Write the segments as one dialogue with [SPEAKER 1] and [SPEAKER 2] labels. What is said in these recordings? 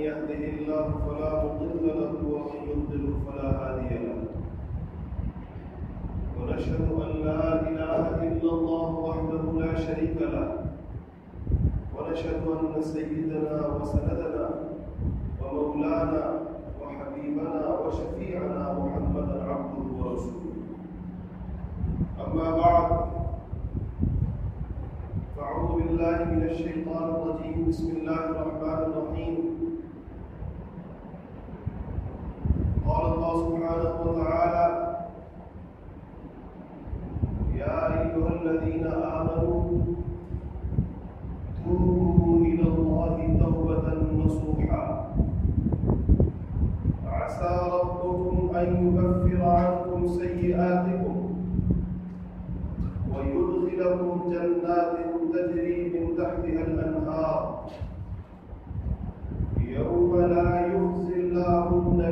[SPEAKER 1] يهده الله فلا مضل له ومن يضلل فلا هادي له ونشهد ان لا اله الا الله وحده لا شريك له ونشهد ان سيدنا وسندنا ومولانا وحبيبنا وشفيعنا محمدا عبده ورسوله اما بعد فاعوذ بالله من الشيطان الرجيم بسم الله الرحمن الرحيم سبحانه وتعالى يا أيها الذين آمنوا توبوا إلى الله توبة نصوحا عسى ربكم أن يكفر عنكم سيئاتكم ويدخلكم جنات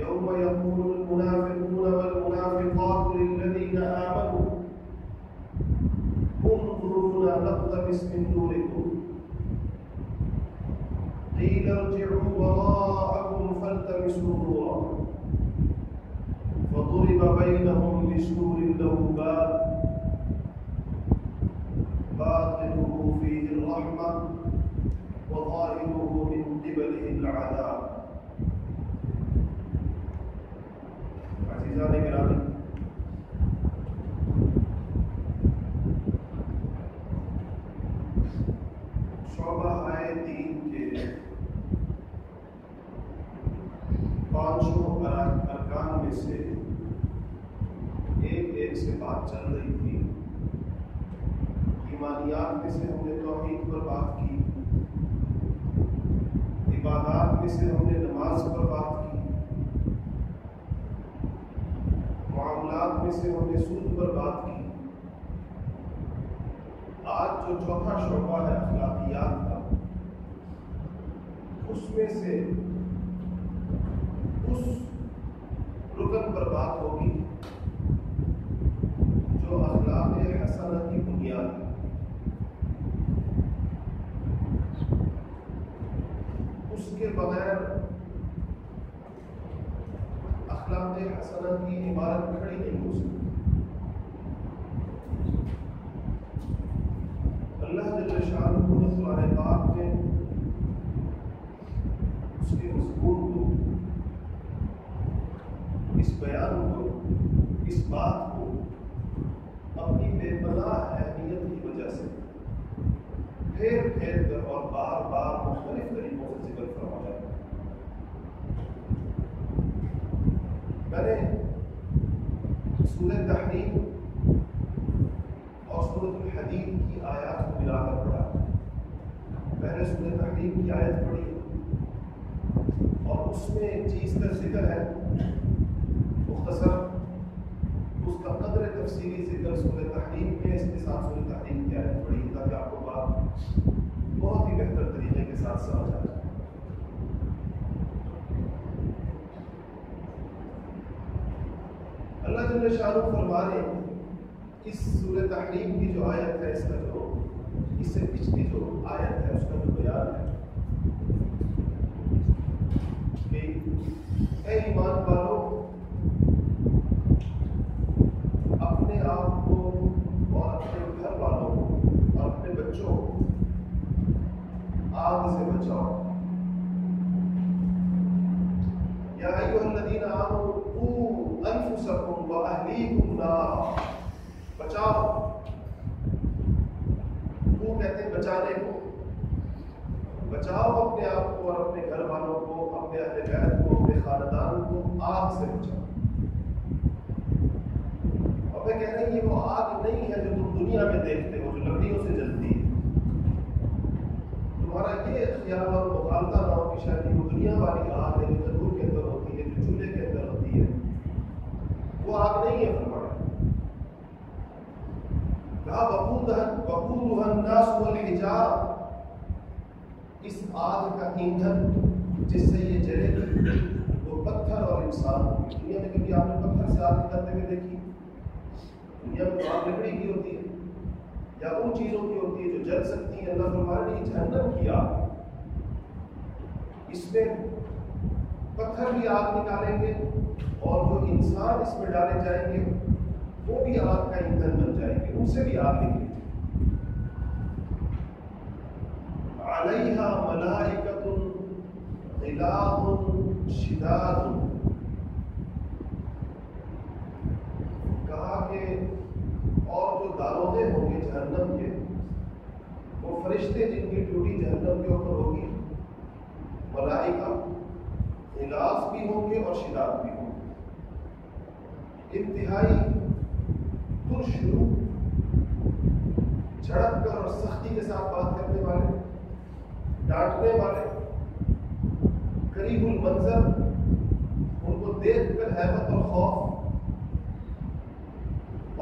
[SPEAKER 1] يوم يقول المنافقون والمنافقات للذين آمنوا انظرونا نقتبس من نوركم قيل ارجعوا وراءكم فالتمسوا نورا فضرب بينهم بسور له باب باطنه فيه الرحمه وظاهره من قبله العذاب زیادہ کرا دیں بغیر اخلاق حسن کی عمارت کھڑی نہیں ہو سکتی اللہ جل شاہ نے ہمارے باپ تفصیلی ذکر سور تحریم کے اس کے ساتھ سور تحریم کی آیت پڑھی تاکہ آپ کو بات بہت ہی بہتر طریقے کے ساتھ سمجھ آ جائے اللہ جل شاہ رخ فرما رہے اس سور تحریم کی جو آیت ہے اس کا جو اس سے پچھلی جو آیت ہے اس کا جو بیان ہے سے بچاؤ یا ایوہ الذین آمنوا قو انفسکم و اہلیکم نار بچاؤ قو کہتے ہیں بچانے کو بچاؤ اپنے آپ کو اور اپنے گھر والوں کو اپنے اہل بیت کو اپنے خاندان کو آگ سے بچاؤ اور میں کہہ رہے ہیں یہ وہ آگ نہیں ہے جو تم دنیا میں دیکھتے ہو جو لکڑیوں سے جلتے کہ مقابلہ نہ ہو شاید وہ دنیا والی آگ ہے جو تنور کے کے اندر اندر ہوتی ہوتی ہوتی ہوتی ہے ہے ہے ہے ہے جو جو چولہے وہ وہ آگ آگ آگ آگ نہیں فرمایا کہا اس کا ایندھن جس سے سے یہ جلے گی پتھر پتھر اور انسان دنیا دنیا میں میں کبھی آپ نے کرتے ہوئے دیکھی لکڑی کی کی کی یا ان چیزوں جل سکتی ہیں اللہ فرمانے جہنم جلتی اس میں پتھر بھی آگ نکالیں گے اور جو انسان اس میں ڈالے جائیں گے وہ بھی آپ کا ایندھن بن جائیں گے آگ نکلے کہا کہ اور جو دارودے ہوں گے جہنم کے وہ فرشتے جن کی ڈیوٹی جہنم کے اوپر ہوگی آئے گا الاف بھی ہوں گے اور شداد بھی ہوں گے انتہائی پرشرو جھڑپ کر اور سختی کے ساتھ بات کرنے والے ڈانٹنے والے قریب المنظر ان کو دیکھ کر حیبت اور خوف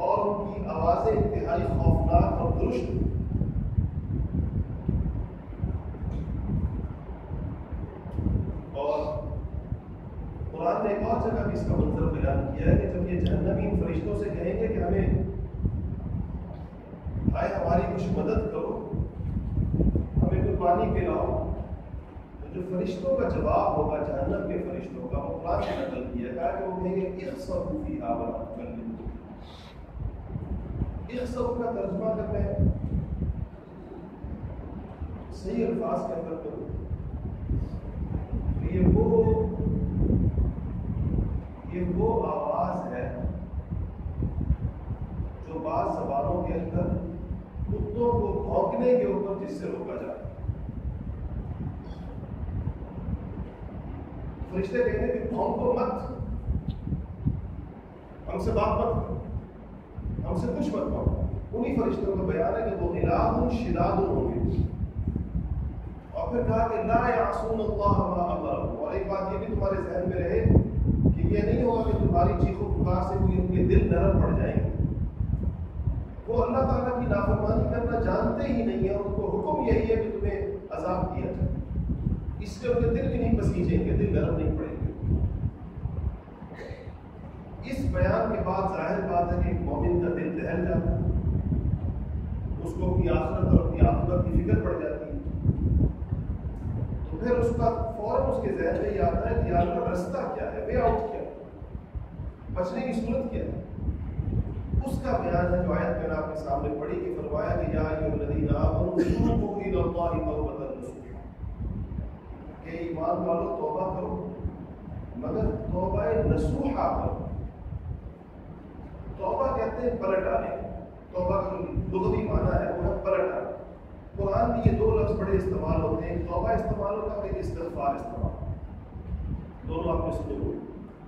[SPEAKER 1] اور ان کی آوازیں انتہائی خوفناک اور درست قرآن نے ایک اور جگہ بھی اس کا منظر بیان کیا ہے کہ جب یہ جہنمی ان فرشتوں سے کہیں گے کہ ہمیں آئے ہماری کچھ مدد کرو ہمیں کچھ پانی پلاؤ تو جو فرشتوں کا جواب ہوگا جہنم کے فرشتوں کا وہ قرآن سے نقل کیا گیا کہ وہ کہیں گے ایک سب کی آواز کر لیں ایک سب کا ترجمہ کرتے ہیں صحیح الفاظ کے اندر کرو یہ وہ یہ وہ آواز ہے جو بعض زبانوں کے اندر کتوں کو بھونکنے کے اوپر جس سے روکا جاتا ہے فرشتے کہتے ہیں کہ بھونکو مت ہم سے بات مت کرو ہم سے کچھ مت مانگو انہی فرشتوں کا بیان ہے کہ وہ علاد ہوں شراد ہوں گے اور پھر کہا کہ لا یعصون اللہ ما امرہ اور ایک بات یہ بھی تمہارے ذہن میں رہے یہ نہیں ہوگا کہ تمہاری چیخ و پکار سے کوئی ان کے دل نرم پڑ جائے وہ اللہ تعالیٰ کی نافرمانی کرنا جانتے ہی نہیں ہیں ان کو حکم یہی ہے کہ تمہیں عذاب کیا جائے اس لیے ان کے دل بھی نہیں پسیجیں گے دل نرم نہیں پڑیں گے اس بیان کے بعد ظاہر بات ہے کہ مومن کا دل دہل جاتا ہے اس کو اپنی آخرت اور اپنی آخرت کی فکر پڑ جاتی ہے تو پھر اس کا فوراً اس کے ذہن میں یہ آتا ہے کہ یار کا رستہ کیا ہے وے آؤٹ کیا بچنے کی صورت کیا ہے اس کا بیان ہے جو آیت میں آپ کے سامنے پڑھی کہ فرمایا کہ یا ایو الذین آمنوا توبوا الی اللہ توبۃ نصوحا کہ ایمان والو توبہ کرو مگر توبہ نصوحا کرو توبہ کہتے ہیں پلٹ آنے توبہ کا لغوی معنی ہے وہ پلٹ آنا قرآن میں یہ دو لفظ بڑے استعمال ہوتے ہیں توبہ استعمال ہوتا ہے استغفار استعمال دونوں آپ نے سنے ہوئے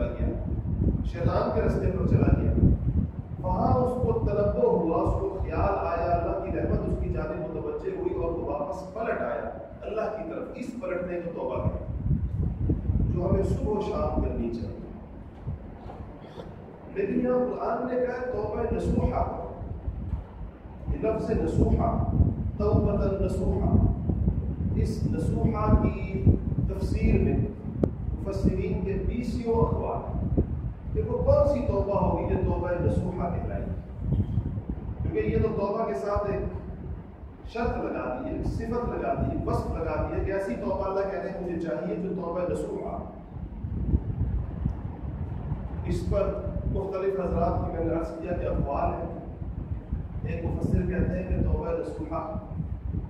[SPEAKER 1] چلا گیا شیطان کے رستے پر چلا گیا وہاں اس کو تنوع ہوا اس کو خیال آیا اللہ کی رحمت اس کی جانب متوجہ ہوئی اور وہ واپس پلٹ آیا اللہ کی طرف اس پلٹنے کو توبہ کیا جو ہمیں صبح و شام کرنی چاہیے لیکن یہاں قرآن نے کہا ہے توبہ نسوحہ یہ لفظ نسوحہ توبہ نسوحہ اس نسوحہ کی تفسیر میں مفسرین کے بیسیوں اخبار کہ وہ کون سی توبہ ہوگی جو توبہ نسوحہ کے لائے کیونکہ یہ تو توبہ کے ساتھ ایک شرط لگا دی ہے صفت لگا دی ہے وصف لگا دی ہے کہ ایسی توبہ اللہ کہہ رہے ہیں مجھے چاہیے جو توبہ نسوحہ اس پر مختلف حضرات کی میں نے عرض کیا کہ اخبار ہے ایک مفسر کہتے ہیں کہ توبہ نسوحہ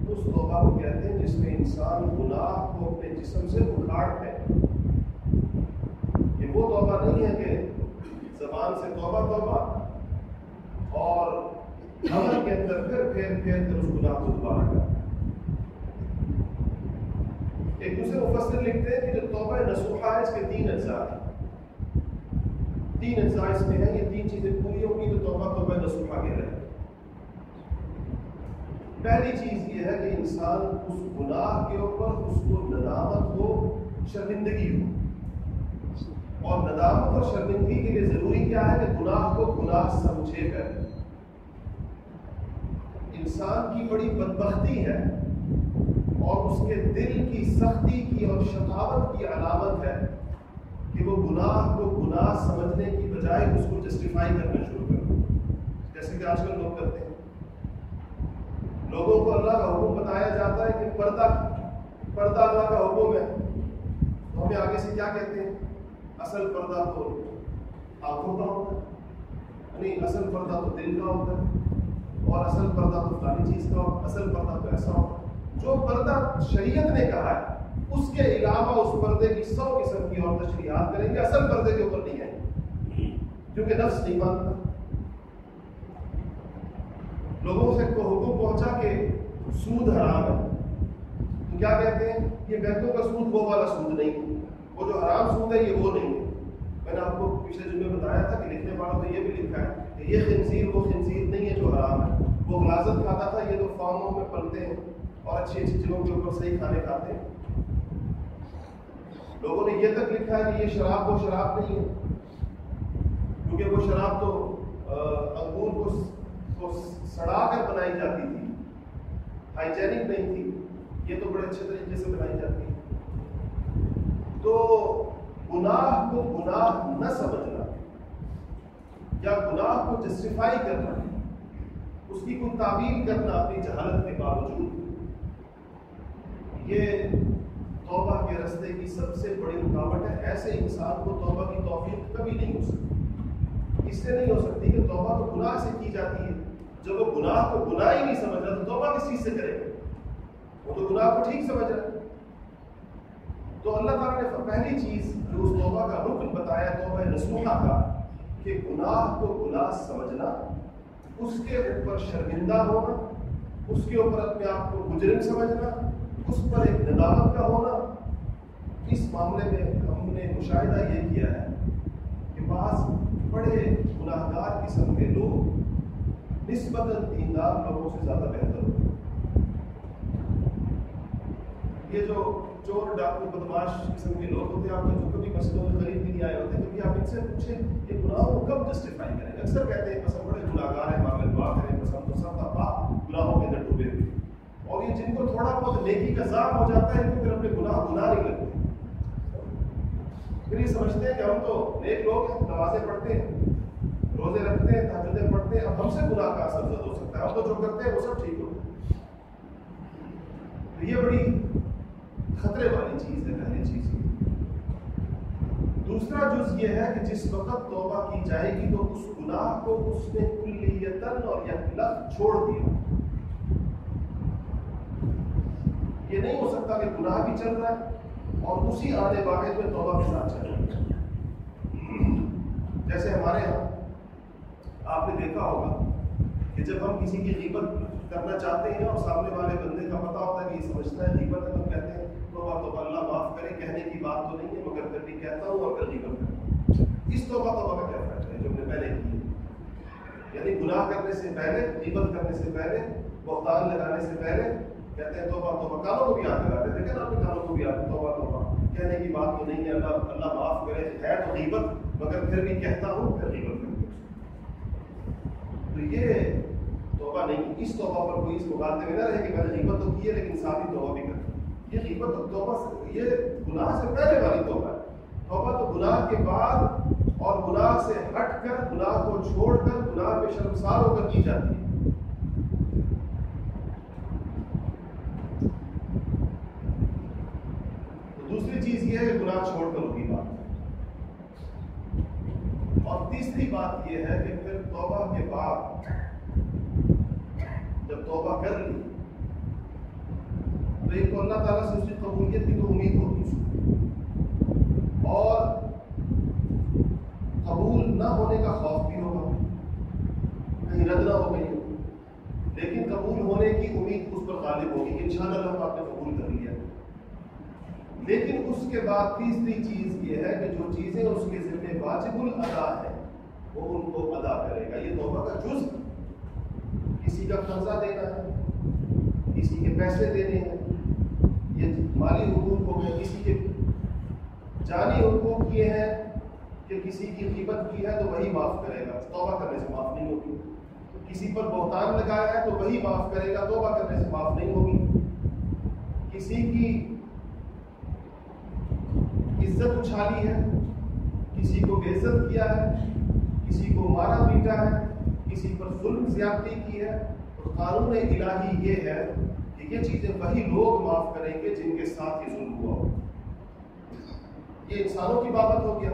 [SPEAKER 1] اس توبہ کو کہتے ہیں جس میں انسان گناہ کو اپنے جسم سے اکھاڑ پہ یہ وہ توبہ نہیں ہے کہ زبان سے توبہ توبہ اور عمل کے اندر پھر پھیر پھیر کر اس گناہ کو دوبارہ کر ایک دوسرے مفسر لکھتے ہیں کہ جو توبہ نسوخہ ہے اس کے تین اجزاء ہیں تین اجزاء اس میں ہیں یہ تین چیزیں پوری ہوں گی تو توبہ توبہ نسوخہ کے رہے پہلی چیز یہ ہے کہ انسان اس گناہ کے اوپر اس کو ندامت ہو شرمندگی ہو اور ندامت اور شرمندگی کے لیے ضروری کیا ہے کہ گناہ کو گناہ سمجھے انسان کی بڑی بدبختی ہے اور اس کے دل کی کی کی سختی اور شکاوت علامت ہے کہ وہ گناہ کو گناہ سمجھنے کی بجائے اس کو جسٹیفائی کرنا شروع کر جیسے کہ آج کل لوگ کرتے ہیں لوگوں کو اللہ کا حکم بتایا جاتا ہے کہ پردہ پردہ اللہ کا حکم ہے تو ہمیں آگے سے کیا کہتے ہیں اصل پردہ تو آنکھوں کا ہوتا ہے نہیں یعنی اصل پردہ تو دل کا ہوتا ہے اور اصل پردہ تو فلانی چیز کا ہوتا ہے اصل پردہ تو ایسا ہوتا ہے جو پردہ شریعت نے کہا ہے اس کے علاوہ اس پردے کی سو قسم کی اور تشریحات کریں گے اصل پردے کے اوپر نہیں ہے کیونکہ نفس نہیں مانتا لوگوں سے کو حکم پہنچا کہ سود حرام ہے کیا کہتے ہیں یہ بینکوں کا سود وہ والا سود نہیں ہے وہ جو حرام سود ہے یہ وہ نہیں ہے میں نے آپ کو پچھلے جمعے بتایا تھا کہ لکھنے والوں نے یہ بھی لکھا ہے کہ یہ خنزیر وہ خنزیر نہیں ہے جو حرام ہے وہ غلازت کھاتا تھا یہ تو فارموں میں پلتے ہیں اور اچھی اچھی چیزوں کے اوپر صحیح کھانے کھاتے ہیں لوگوں نے یہ تک لکھا ہے کہ یہ شراب وہ شراب نہیں ہے کیونکہ وہ شراب تو انگور کو کو سڑا کر بنائی جاتی تھی ہائیجینک نہیں تھی یہ تو بڑے اچھے طریقے سے بنائی جاتی ہے تو گناہ کو گناہ نہ سمجھنا یا گناہ کو جسٹیفائی کرنا اس کی کوئی تعبیر کرنا اپنی جہالت کے باوجود یہ توبہ کے رستے کی سب سے بڑی رکاوٹ ہے ایسے انسان کو توبہ کی توفیق کبھی نہیں ہو سکتی اس سے نہیں ہو سکتی کہ توبہ تو گناہ سے کی جاتی ہے جب وہ گناہ کو گناہ ہی نہیں سمجھ رہا تو توبہ کس چیز سے کرے گا وہ تو گناہ کو ٹھیک سمجھ رہا ہے تو اللہ تعالیٰ نے پہلی چیز جو اس توبہ کا رکن بتایا توبہ نسمہ کا کہ گناہ کو گناہ سمجھنا اس کے اوپر شرمندہ ہونا اس کے اوپر اپنے آپ کو مجرم سمجھنا اس پر ایک ندامت کا ہونا اس معاملے میں ہم نے مشاہدہ یہ کیا ہے کہ بعض بڑے گناہ گار قسم کے لوگ نسبتاً دیندار لوگوں سے زیادہ بہتر ہوتے ہیں یہ جو چور ڈاکو بدماش قسم کے لوگ ہوتے ہیں آپ کو جو کبھی مسئلوں میں قریب بھی نہیں آئے ہوتے کبھی آپ ان سے پوچھیں یہ گناہ کو کب جسٹیفائی کریں گے اکثر کہتے ہیں بس بڑے گناہ گار ہیں معامل باپ ہیں بس تو سب کا باپ گناہوں کے اندر ڈوبے ہوئے اور یہ جن کو تھوڑا بہت نیکی کا ذات ہو جاتا ہے ان کو پھر اپنے گناہ گناہ نہیں کرتے پھر یہ سمجھتے ہیں کہ ہم تو نیک لوگ ہیں نمازیں پڑھتے ہیں روزے رکھتے ہیں تحجدیں پڑھتے ہیں اب ہم سے گناہ کا سرزد ہو سکتا ہے ہم تو جو کرتے ہیں وہ سب ٹھیک ہوتا ہے یہ بڑی خطرے والی چیز ہے پہلی چیز یہ دوسرا جز یہ ہے کہ جس وقت توبہ کی جائے گی تو اس گناہ کو اس نے کلیتن اور یکلف چھوڑ دیا یہ نہیں ہو سکتا کہ گناہ بھی چل رہا ہے اور اسی آنے واحد میں توبہ کے ساتھ چل رہا ہے جیسے ہمارے ہاں آپ نے دیکھا ہوگا کہ جب ہم کسی کی غیبت کرنا چاہتے ہیں اور سامنے والے بندے کا پتہ ہوتا ہے کہ یہ سمجھتا ہے غیبت ہے تو کہتے ہیں توبہ توبہ اللہ معاف کرے کہنے کی بات تو نہیں ہے مگر پھر بھی کہتا ہوں اور غلطی کرتا ہوں اس توبہ توبہ کا کیا فائدہ ہے جو ہم نے پہلے کی یعنی گناہ کرنے سے پہلے غیبت کرنے سے پہلے بہتان لگانے سے پہلے کہتے ہیں توبہ توبہ کانوں کو بھی یاد لگاتے دیتے کہ آپ کانوں کو بھی یاد توبہ توبہ کہنے کی بات تو نہیں ہے اللہ اللہ معاف کرے ہے تو غیبت مگر پھر بھی کہتا ہوں پھر غیبت کرتے تو یہ توبہ نہیں اس توبہ پر کوئی اس مقابلے میں نہ رہے کہ میں نے غیبت تو کی ہے لیکن ساتھ ہی توبہ بھی کرتا ہوں سے یہ ہٹ کر گناہ کو چھوڑ کر گناہ پہ شرمسار ہو کر کی جاتی ہے تو دوسری چیز یہ ہے گناہ چھوڑ کر ہوگی بات اور تیسری بات یہ ہے کہ پھر توبہ کے بعد جب توبہ کر لی تو تو ایک اللہ تعالیٰ سے اس کی قبولیت کی تو امید ہوتی اس اور قبول نہ ہونے کا خوف بھی ہوگا کہیں یعنی رد نہ ہو گئی ہو لیکن قبول ہونے کی امید اس پر غالب ہوگی اللہ آپ نے قبول کر لیا لیکن اس کے بعد تیسری چیز یہ ہے کہ جو چیزیں اس کے ذمہ واجب الادا ہے وہ ان کو ادا کرے گا یہ توبہ کا جز کسی کا قرضہ دینا ہے کسی کے پیسے دینے ہیں یہ مالی حقوق ہو گئے کسی کے جانی حقوق یہ ہے کہ کسی کی قیمت کی ہے تو وہی معاف کرے گا توبہ کرنے سے معاف نہیں ہوگی کسی پر بہتان لگایا ہے تو وہی معاف کرے گا توبہ کرنے سے معاف نہیں ہوگی کسی کی عزت اچھالی ہے کسی کو بے عزت کیا ہے کسی کو مارا پیٹا ہے کسی پر ظلم زیادتی کی ہے اور قانون الہی یہ ہے کہ یہ چیزیں وہی لوگ معاف کریں گے جن کے ساتھ یہ ظلم ہوا ہو یہ انسانوں کی بابت ہو گیا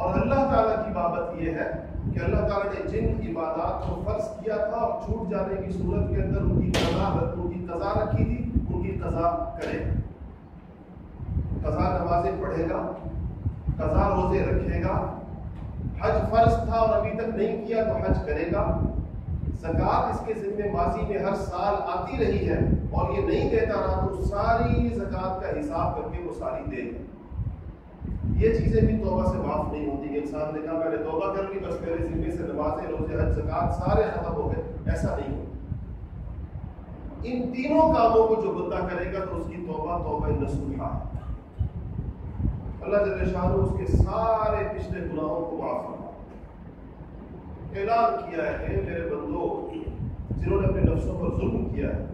[SPEAKER 1] اور اللہ تعالیٰ کی بابت یہ ہے کہ اللہ تعالیٰ نے جن عبادات کو فرض کیا تھا اور چھوٹ جانے کی صورت کے اندر ان کی قضا ان کی قضا رکھی تھی ان کی قضا کرے گا قضا نمازیں پڑھے گا قضا روزے رکھے گا حج فرض تھا اور ابھی تک نہیں کیا تو حج کرے گا زکوٰۃ اس کے ذمہ ماضی میں ہر سال آتی رہی ہے اور یہ نہیں کہتا رہا تو ساری زکوٰۃ کا حساب کر کے وہ ساری دے گا یہ چیزیں بھی توبہ سے معاف نہیں ہوتی کہ انسان نے کہا میں نے توبہ کر لی بس میرے ذمے سے نمازیں روزے حج زکوٰۃ سارے ختم ہو گئے ایسا نہیں ہوتا ان تینوں کاموں کو جو بندہ کرے گا تو اس کی توبہ توبہ نسوحا ہے اللہ جل شاہ اس کے سارے پچھلے گناہوں کو معاف کرے اعلان کیا ہے میرے بندو جنہوں نے اپنے نفسوں پر ظلم کیا ہے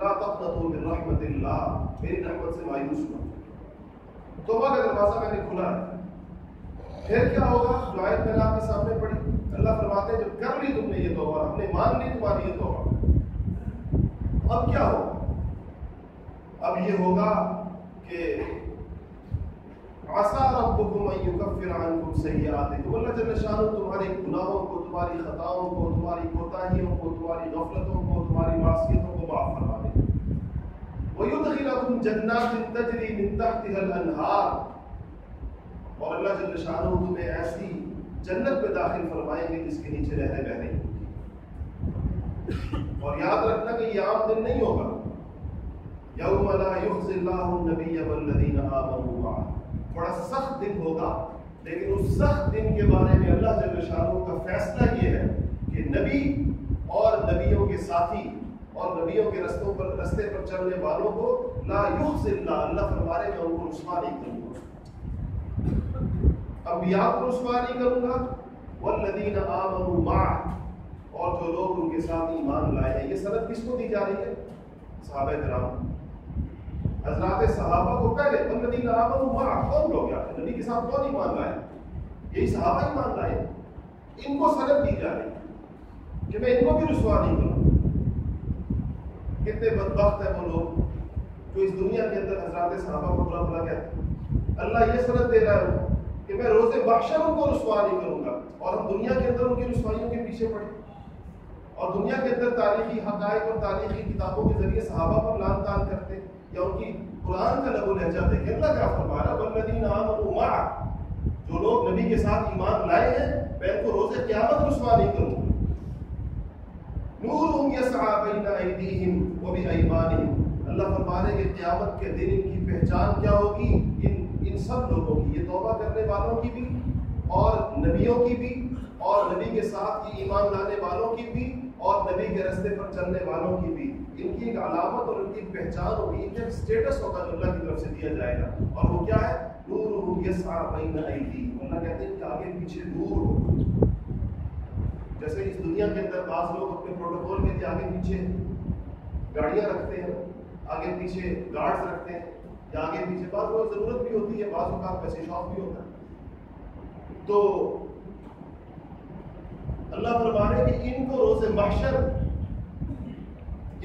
[SPEAKER 1] لا تقنطو من رحمت اللہ میری رحمت سے مایوس نہ توبہ کا دروازہ میں نے کھلا ہے پھر کیا ہوگا جو آیت میں آپ کے سامنے پڑھی اللہ فرماتے ہیں جب کر لی تم نے یہ توبہ ہم نے مان لی تمہاری یہ توبہ اب کیا ہوگا اب یہ ہوگا کہ عسا ربکم ان یکفر عنکم سیئاتکم اللہ جل شانہ تمہارے گناہوں کو تمہاری خطاؤں کو تمہاری کوتاہیوں کو تمہاری غفلتوں کو تمہاری معصیتوں کو معاف فرما دے ویدخلکم جنات تجری من تحتها الانہار اور اللہ جل شانہ تمہیں ایسی جنت میں داخل فرمائیں گے جس کے نیچے رہنے بہنے اور یاد رکھنا کہ یہ عام دن نہیں ہوگا یوم لا یخز اللہ النبی والذین آمنوا معاہ بڑا سخت دن ہوگا لیکن اس سخت دن کے بارے میں اللہ جل شاہ کا فیصلہ یہ ہے کہ نبی اور نبیوں کے ساتھی اور نبیوں کے رستوں پر رستے پر چلنے والوں کو لا یوخ سے اللہ اللہ فرمارے میں ان کو رسوا نہیں کروں گا انبیاء کو رسوا نہیں کروں گا والذین آمنوا معہ اور جو لوگ ان کے ساتھ ایمان لائے ہیں یہ سند کس کو دی جا رہی ہے صحابہ کرام حضرات صحابہ کو پہلے بندی کا نام ہمارا کون لوگ یا نبی کے ساتھ کون ایمان لائے یہی صحابہ ہی مان لائے ان کو سرد دی جا رہی کہ میں ان کو بھی رسوا نہیں کروں کتنے بدبخت ہیں وہ لوگ جو اس دنیا کے اندر حضرات صحابہ کو بلا بلا کہتے ہیں اللہ یہ سرد دے رہا ہے کہ میں روز بخشر ان کو رسوا نہیں کروں گا اور ہم دنیا کے اندر ان کی رسوائیوں کے پیچھے پڑے اور دنیا کے اندر تاریخی حقائق اور تاریخی کتابوں کے ذریعے صحابہ پر لان تان کرتے ہیں ان کی قرآن کا لگو جو لوگ نبی کے ساتھ ایمان لائے ہیں کو روز قیامت کے دن ان کی پہچان کیا ہوگی ان سب لوگوں کی یہ توبہ کرنے والوں کی بھی اور نبیوں کی بھی اور نبی کے ساتھ ایمان لانے والوں کی بھی اور نبی کے رستے پر چلنے والوں کی بھی ان کی ایک علامت اور ان کی پہچان ہوگی ان کا سٹیٹس ہوگا جو اللہ کی طرف سے دیا جائے گا اور وہ کیا ہے نور ہو گے سا بہن آئی اللہ کہتے ہیں کہ آگے پیچھے نور ہو جیسے اس دنیا کے اندر بعض لوگ اپنے پروٹوکول میں بھی آگے پیچھے گاڑیاں رکھتے ہیں آگے پیچھے گارڈز رکھتے ہیں یا آگے پیچھے بعض لوگ ضرورت بھی ہوتی ہے بعض اوقات پیسے شوق بھی ہوتا ہے تو اللہ فرمانے کہ ان کو روز محشر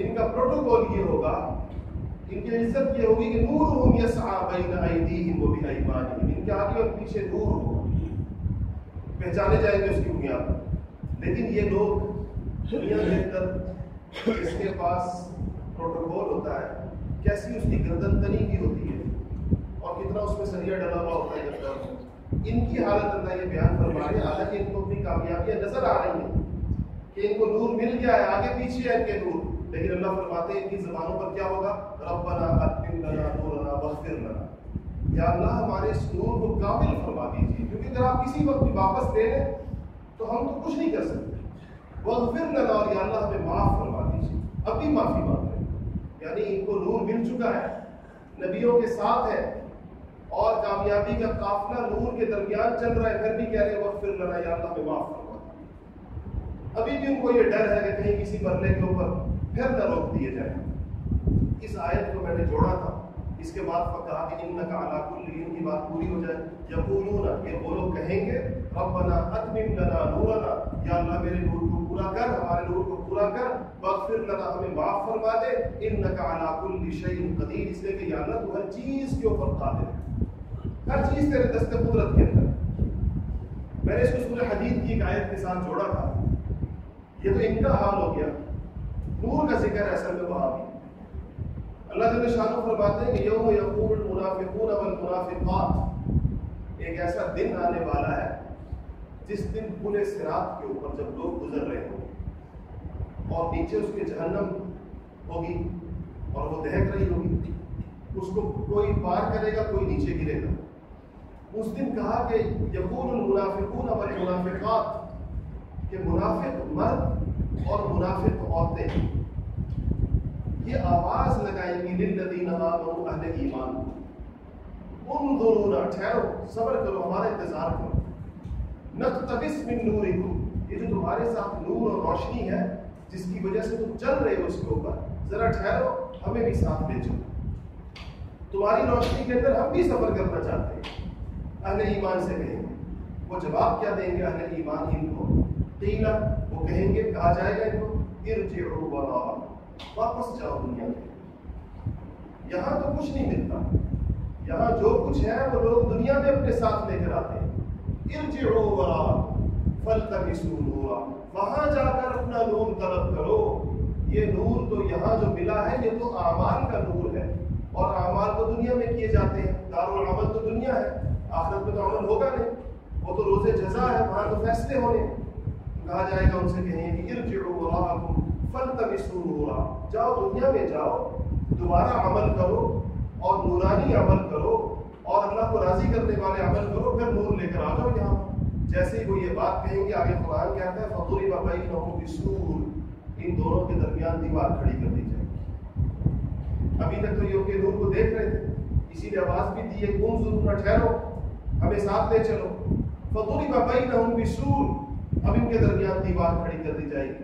[SPEAKER 1] ان کا پروٹوکول یہ ہوگا ان کی عزت یہ ہوگی کہ نور ہوں یا صاحب ان کے آگے اور پیچھے نور ہو پہچانے جائیں گے اس کی بنیاد پر لیکن یہ لوگ دنیا دیکھ کر اس کے پاس پروٹوکول ہوتا ہے کیسی اس کی گردن تنی کی ہوتی ہے اور کتنا اس میں سریا ڈلا ہوا ہوتا ہے ان کی حالت اللہ یہ بیان فرما رہے ہیں حالانکہ ان کو اپنی کامیابیاں نظر آ رہی ہیں کہ ان کو نور مل گیا ہے آگے پیچھے ہے ان کے نور لیکن اللہ فرماتے ہیں ان کی زبانوں پر کیا ہوگا ربنا اتم لنا نورنا واغفر لنا یا اللہ ہمارے اس نور کو کامل فرما دیجیے کیونکہ اگر آپ کسی وقت بھی واپس دے لیں تو ہم تو کچھ نہیں کر سکتے واغفر لنا اور یا اللہ ہمیں معاف فرما دیجیے اب بھی معافی مانگ رہے یعنی ان کو نور مل چکا ہے نبیوں کے ساتھ ہے اور کامیابی کا قافلہ نور کے درمیان چل رہا ہے پھر بھی کہہ رہے ہیں وقت یا اللہ میں معاف کروا ابھی بھی ان کو یہ ڈر ہے کہ کہیں کسی مرنے کے اوپر پھر دروخت دیے جائیں اس آیت کو میں نے جوڑا تھا اس کے بعد کہا کہ ان کا اللہ کلی کی بات پوری ہو جائے جب وہ لوں وہ لوگ کہیں گے ربنا اتمم لنا نورنا یا اللہ میرے نور کو پورا کر ہمارے نور کو پورا کر بغفر لنا ہمیں معاف فرما دے ان کا اللہ کلی قدیر اس لیے کہ یا اللہ تو ہر چیز کے اوپر قادر ہے ہر چیز تیرے دست قدرت کے اندر میں نے اس کو سورہ حدید کی ایک آیت کے ساتھ جوڑا تھا یہ تو ان کا حال ہو گیا ذکر ہے اصل میں وہاں بھی اللہ تعالیٰ شاہ و فرماتے ہیں کہ یوم یقوم المنافقون والمنافقات ایک ایسا دن آنے والا ہے جس دن پورے سرات کے اوپر جب لوگ گزر رہے ہوں اور نیچے اس کے جہنم ہوگی اور وہ دہک رہی ہوگی اس کو کوئی پار کرے گا کوئی نیچے گرے گا اس دن کہا کہ یقول المنافقون والمنافقات کہ منافق مرد اور منافق عورتیں یہ آواز لگائیں گی للذین آمنوا اہل ایمان انظرونا ٹھہرو صبر کرو ہمارا انتظار کرو نقتبس من نورکم یہ جو تمہارے ساتھ نور اور روشنی ہے جس کی وجہ سے تم چل رہے ہو اس کے اوپر ذرا ٹھہرو ہمیں بھی ساتھ لے تمہاری روشنی کے اندر ہم بھی سفر کرنا چاہتے ہیں اہل ایمان سے کہیں گے وہ جواب کیا دیں گے اہل ایمان ان کو قیلہ وہ کہیں گے کہا جائے گا ان کو ارجعوا وراء واپس جاؤ دنیا میں یہاں تو کچھ نہیں ملتا یہاں جو کچھ ہے وہ لوگ دنیا میں اپنے ساتھ لے کر آتے وہاں جا کر اپنا نور طلب کرو یہ نور تو یہاں جو ملا ہے یہ تو اعمال کا نور ہے اور اعمال تو دنیا میں کیے جاتے ہیں دار العمل تو دنیا ہے آخرت میں تو عمل ہوگا نہیں وہ تو روز جزا ہے وہاں تو فیصلے ہونے کہا جائے گا ان سے کہیں ارجعوا وراءکم فن تب ہوا جاؤ دنیا میں جاؤ دوبارہ عمل کرو اور نورانی عمل کرو اور اللہ کو راضی کرنے والے عمل کرو پھر نور لے کر آ جاؤ یہاں جیسے ہی وہ یہ بات کہیں گے آگے قرآن کہتا ہے فضوری بابائی لہو بسور ان دونوں کے درمیان دیوار کھڑی کر دی جائے گی ابھی تک تو یہ نور کو دیکھ رہے تھے کسی نے آواز بھی دی ہے کون ضرور نہ ٹھہرو ہمیں ساتھ لے چلو فضوری بابائی لہو بسور اب ان کے درمیان دیوار کھڑی کر دی جائے گی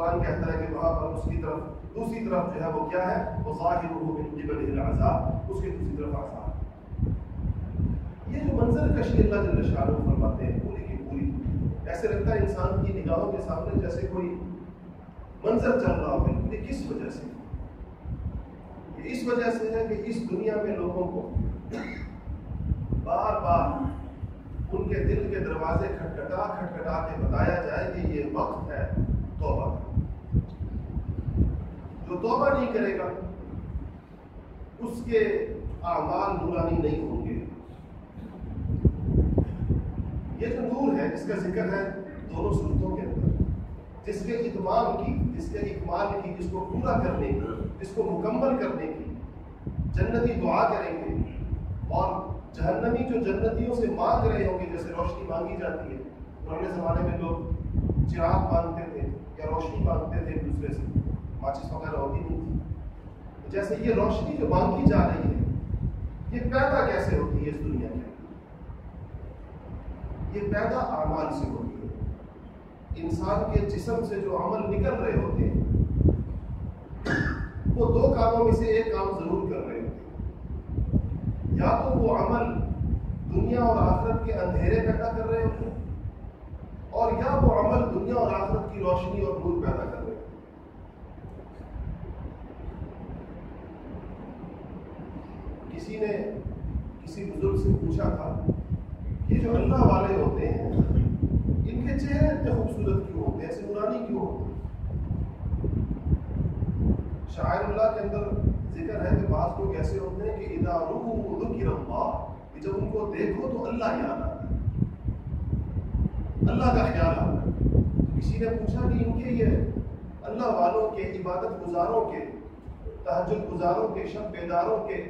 [SPEAKER 1] قرآن کہتا ہے کہ وہاں پر اس کی طرف دوسری طرف جو ہے وہ کیا ہے وہ ظاہر ہو بالکل آزاد اس کی دوسری طرف آزاد یہ جو منظر کشی اللہ جل شاہ فرماتے ہیں پوری کی پوری ایسے لگتا ہے انسان کی نگاہوں کے سامنے جیسے کوئی منظر چل رہا ہو یہ کس وجہ سے یہ اس وجہ سے ہے کہ اس دنیا میں لوگوں کو بار بار ان کے دل کے دروازے کھٹکھٹا کھٹکھٹا کے بتایا جائے کہ یہ وقت ہے توبہ نہیں کرے گا اس کے اعمال نورانی نہیں ہوں گے یہ جو نور ہے جس کا ذکر ہے دونوں صورتوں کے اندر جس کے اتمام کی جس کے اقمال کی جس کو پورا کرنے کی جس کو مکمل کرنے کی جنتی دعا کریں گے اور جہنمی جو جنتیوں سے مانگ رہے ہوں گے جیسے روشنی مانگی جاتی ہے پرانے زمانے میں لوگ چراغ مانگتے تھے یا روشنی مانگتے تھے ایک دوسرے سے ماچس وغیرہ ہوتی نہیں تھی جیسے یہ روشنی جو مانگی کی جا رہی ہے یہ پیدا کیسے ہوتی ہے اس دنیا میں یہ پیدا اعمال سے ہوتی ہے انسان کے جسم سے جو عمل نکل رہے ہوتے ہیں وہ دو کاموں میں سے ایک کام ضرور کر رہے ہوتے یا تو وہ عمل دنیا اور آخرت کے اندھیرے پیدا کر رہے ہوتے ہیں اور یا وہ عمل دنیا اور آخرت کی روشنی اور نور پیدا کر کسی نے کسی بزرگ سے پوچھا تھا یہ جو اللہ والے ہوتے ہیں ان کے چہرے اتنے خوبصورت کیوں ہوتے ہیں ایسے نورانی کیوں ہوتے ہیں شاعر اللہ کے اندر ذکر ہے کہ بعض لوگ ایسے ہوتے ہیں کہ ادھر اردو کی رمبا کہ جب ان کو دیکھو تو اللہ یاد آتا ہے اللہ کا خیال آتا ہے کسی نے پوچھا کہ ان کے یہ اللہ والوں کے عبادت گزاروں کے تحجد گزاروں کے شب بیداروں کے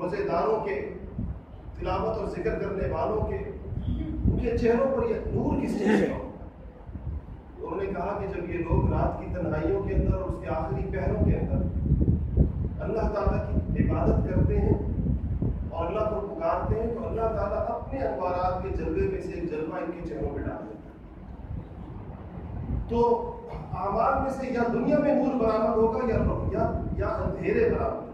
[SPEAKER 1] روزے داروں کے تلاوت اور ذکر کرنے والوں کے ان کے چہروں پر یہ نور کس چیز کا انہوں نے کہا کہ جب یہ لوگ رات کی تنہائیوں کے اندر اور اس کے آخری پہروں کے اندر اللہ تعالیٰ کی عبادت کرتے ہیں اور اللہ کو پکارتے ہیں تو اللہ تعالیٰ اپنے اخبارات کے جلوے میں سے ایک جلوہ ان کے چہروں میں ڈال دیتا تو آواز میں سے یا دنیا میں نور برآمد ہوگا یا یا اندھیرے برآمد ہوگا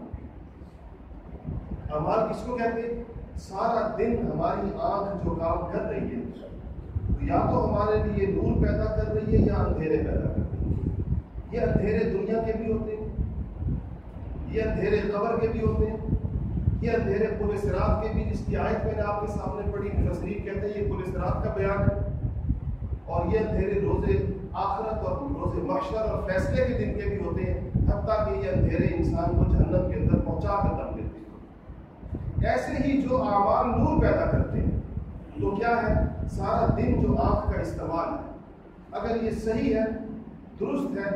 [SPEAKER 1] کس کو کہتے ہیں سارا دن ہماری آنکھ جو کام کر رہی ہے تو یا تو ہمارے لیے نور پیدا کر رہی ہے یا اندھیرے پیدا کر رہی ہے یہ اندھیرے دنیا کے بھی ہوتے ہیں یہ اندھیرے قبر کے بھی ہوتے ہیں یہ اندھیرے پورے سرات کے بھی جس کی آیت میں نے آپ کے سامنے پڑھی تصنیف کہتے ہیں یہ پورے سرات کا بیان ہے اور یہ اندھیرے روزے آخرت اور روزے محشر اور فیصلے کے دن کے بھی ہوتے ہیں حتیٰ کہ یہ اندھیرے انسان کو جہنم کے اندر پہنچا کر ایسے ہی جو اعمال نور پیدا کرتے ہیں تو کیا ہے سارا دن جو آنکھ کا استعمال ہے اگر یہ صحیح ہے درست ہے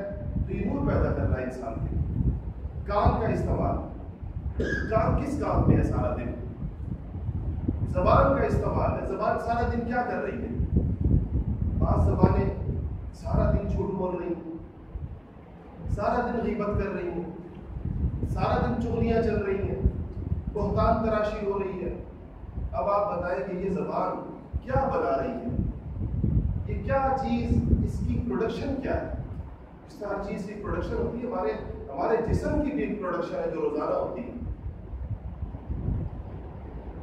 [SPEAKER 1] تو یہ نور پیدا کر رہا ہے انسان کے کام کا استعمال کام کس کام پہ ہے سارا دن زبان کا استعمال ہے زبان سارا دن کیا کر رہی ہے بعض زبانیں سارا دن چھوٹ بول رہی ہیں سارا دن غیبت کر رہی ہوں سارا دن چوریاں چل رہی ہیں بہتان تراشی ہو رہی ہے اب آپ بتائیں کہ یہ زبان کیا بنا رہی ہے یہ کیا چیز اس کی پروڈکشن کیا ہے اس طرح ہر چیز کی پروڈکشن ہوتی ہے ہمارے ہمارے جسم کی بھی پروڈکشن ہے جو روزانہ ہوتی ہے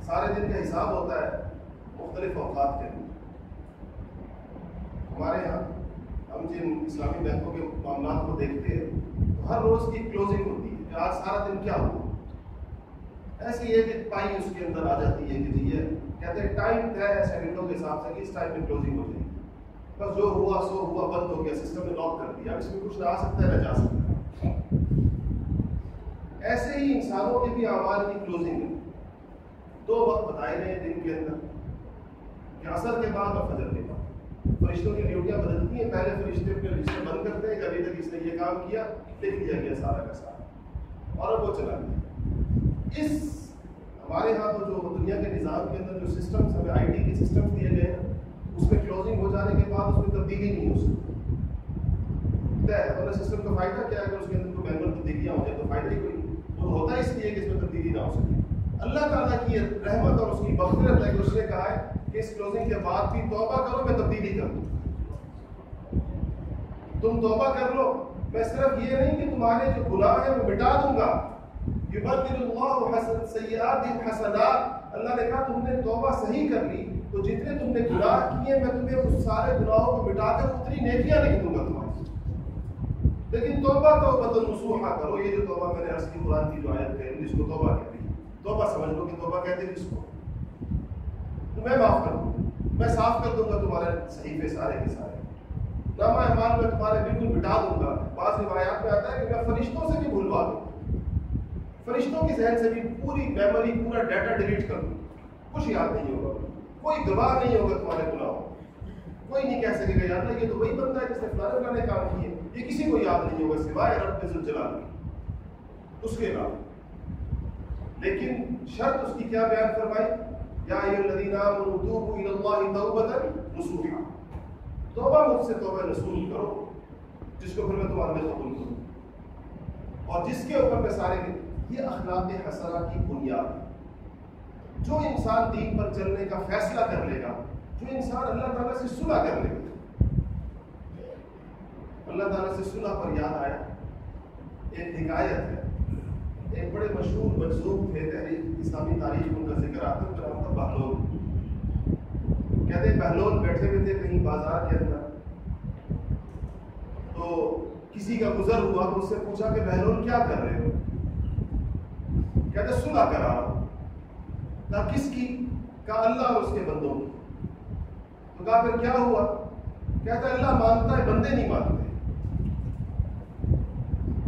[SPEAKER 1] سارے دن کا حساب ہوتا ہے مختلف اوقات کے ہمارے یہاں ہم جن اسلامی بینکوں کے معاملات کو دیکھتے ہیں تو ہر روز کی کلوزنگ ہوتی ہے کہ آج سارا دن کیا ہوا ایسی ہے کہ پائی اس کے اندر آ جاتی ہے کہ یہ کہتے ہیں ٹائم طے ہے سیکنڈوں کے حساب سے کہ اس ٹائم پہ کلوزنگ ہو جائے گی بس جو ہوا سو ہوا بند ہو گیا سسٹم نے لاک کر دیا اس میں کچھ نہ آ سکتا ہے نہ جا سکتا ہے ایسے ہی انسانوں کے بھی آواز کی کلوزنگ ہے دو وقت بتائے گئے دن کے اندر کہ اثر کے بعد اور فجر کے بعد فرشتوں کی ڈیوٹیاں بدلتی ہیں پہلے فرشتے پہ رشتے بند کرتے ہیں کہ ابھی تک اس نے یہ کام کیا لکھ دیا گیا سارا کا سارا اور اب وہ چلا گیا اس ہمارے ہاں تو جو دنیا کے نظام کے اندر جو سسٹمس ہمیں آئی ٹی کے سسٹم دیے گئے ہیں اس میں کلوزنگ ہو جانے کے بعد اس میں تبدیلی نہیں ہو سکتی ورنہ سسٹم کا فائدہ کیا ہے اگر اس کے اندر کوئی مینول تبدیلیاں ہو جائے تو فائدہ ہی کوئی تو ہوتا ہے اس لیے کہ اس میں تبدیلی نہ ہو سکے اللہ تعالیٰ کی رحمت اور اس کی بخرت ہے کہ اس نے کہا ہے کہ اس کلوزنگ کے بعد بھی توبہ کرو میں تبدیلی کر دوں تم توبہ کر لو میں صرف یہ نہیں کہ تمہارے جو گناہ ہیں وہ مٹا دوں گا یبدل اللہ حسن سیئات حسنات اللہ نے کہا تم نے توبہ صحیح کر لی تو جتنے تم نے گناہ کیے میں تمہیں اس سارے گناہوں کو مٹا کر اتنی نیکیاں نہیں دوں گا تمہاری لیکن توبہ توبہ تو نصوحہ کرو یہ جو توبہ میں نے عرض کی قرآن کی جو آیت کہیں اس کو توبہ کہتے ہیں توبہ سمجھ لو کہ توبہ کہتے ہیں اس کو تو میں معاف کر دوں میں صاف کر دوں گا تمہارے صحیفے سارے کے سارے نامہ ایمان میں تمہارے بالکل مٹا دوں گا بعض روایات میں آتا ہے کہ میں فرشتوں سے بھی بھلوا دوں فرشتوں کے ذہن سے بھی پوری میموری پورا ڈیٹا ڈیلیٹ کر دوں کچھ یاد نہیں ہوگا کوئی گواہ نہیں ہوگا تمہارے گناہ کوئی نہیں کہہ سکے گا یاد نہیں یہ تو وہی بندہ ہے جس نے فلانے فلانے کام کیے یہ کسی کو یاد نہیں ہوگا سوائے رب کے ذل جلال اس کے علاوہ لیکن شرط اس کی کیا بیان فرمائی یا الذین آمنوا توبوا الی اللہ توبہ نصوحا توبہ مجھ سے توبہ رسول کرو جس کو پھر میں تمہارے میں قبول کروں اور جس کے اوپر میں سارے یہ اخلاق اثرا کی بنیاد جو انسان دین پر چلنے کا فیصلہ کر لے گا جو انسان اللہ تعالیٰ سے صلح کر لے گا اللہ تعالیٰ سے صلح پر یاد آیا ایک ایک حکایت ہے بڑے مشہور تھے اسلامی تاریخ ان کا ذکر آتا کا نام تھا بہلول کہتے بہلول بیٹھے ہوئے تھے کہیں بازار کے اندر تو کسی کا گزر ہوا تو اس سے پوچھا کہ بہلول کیا کر رہے ہو کہتے صلح کرا رہا کہا کس کی کہا اللہ اور اس کے بندوں کی تو کہا پھر کیا ہوا کہتا اللہ مانتا ہے بندے نہیں مانتے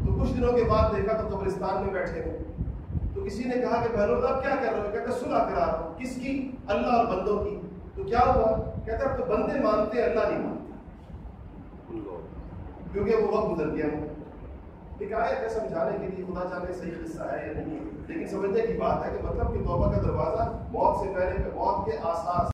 [SPEAKER 1] تو کچھ دنوں کے بعد دیکھا تو قبرستان میں بیٹھے ہوئے تو کسی نے کہا کہ بہلو اب کیا کر رہے ہو کہتے صلح کرا رہا ہوں کس کی اللہ اور بندوں کی تو کیا ہوا کہتا اب تو بندے مانتے اللہ نہیں مانتے کیونکہ وہ وقت گزر گیا ہوں ہے سمجھانے کے لیے خدا جانے صحیح قصہ ہے یا نہیں لیکن سمجھنے کی بات ہے کہ مطلب کہ توبہ کا دروازہ موت سے پہلے موت کے آثار